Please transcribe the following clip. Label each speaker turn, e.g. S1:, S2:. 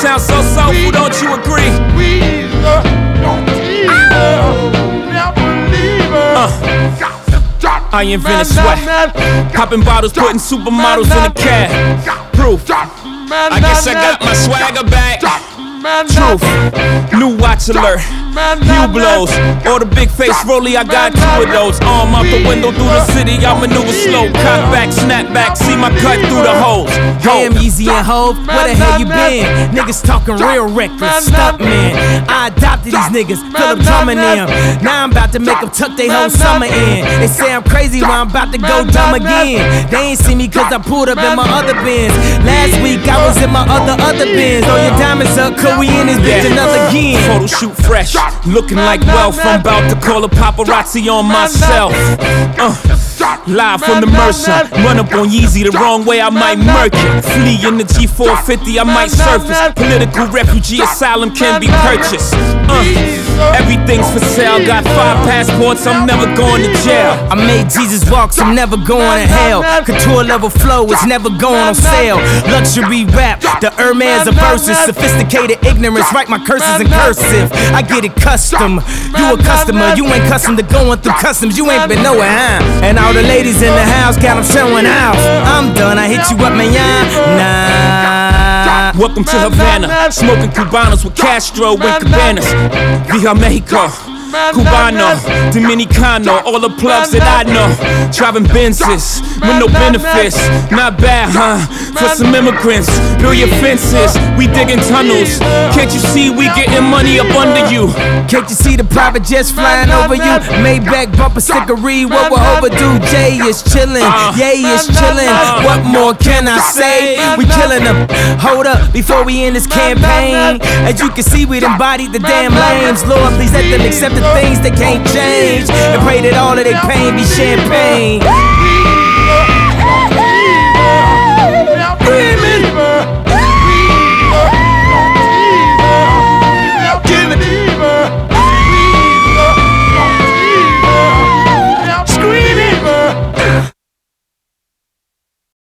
S1: Sounds so soulful, don't you agree?
S2: Squeezer, don't teaser, never leave her.
S1: Uh. I invented sweat. Popping bottles, putting supermodels in a cab. Proof. I guess I got my swagger back. Truth. New watch alert.
S2: Man,
S1: Few
S2: man,
S1: blows.
S2: man.
S1: Or the big face rollie, I got two of those. Arm out the window through the city, I maneuver slow. Cock back, snap back, see my cut through the holes.
S3: Damn, Easy and Hove, where the hell you been? Niggas talking real reckless, stunt man. I adopted these niggas, Philip drumming them. Now I'm about to make them tuck their whole summer in. They say I'm crazy, well, I'm about to go dumb again. They ain't see me cause I pulled up in my other bins. Last week I was in my other, other bins. Throw your diamonds up, cause we in this bitch another
S1: Photo shoot fresh, looking like wealth. I'm about to call a paparazzi on myself. Uh, live from the Mercer, run up on Yeezy the wrong way, I might murk it. Flee in the G450, I might surface. Political refugee asylum can be purchased. Uh, everything's for sale. Got five passports, I'm never going to jail.
S3: I made Jesus walk, I'm never going to hell. Couture level flow is never going on sale. Luxury rap, the Hermes of verses. Sophisticated ignorance, write my curses in cursive. I get it custom. You a customer, you ain't custom to going through customs. You ain't been nowhere, huh? And all the ladies in the house got them showing out. I'm done, I hit you up, man. Nah.
S1: Welcome to Havana, smoking Cubanos with Castro and Cabanas. Via Mexico, Cubano, Dominicano, all the plugs that I know. Driving Benzes with no benefits, not bad, huh? For some immigrants, build your fences, we digging tunnels. Can't you see we getting money up under you?
S3: Can't you see the private jets flying over you? Maybach bumper stickery, what we're overdue. Jay is chillin', uh. Yay is chillin'. What more can I say? We killin' them. Hold up, before we end this campaign. As you can see, we embodied the damn lames. Lord, please let them accept the things that can't change. And pray that all of their pain be champagne.